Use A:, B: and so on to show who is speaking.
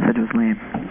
A: message was lame.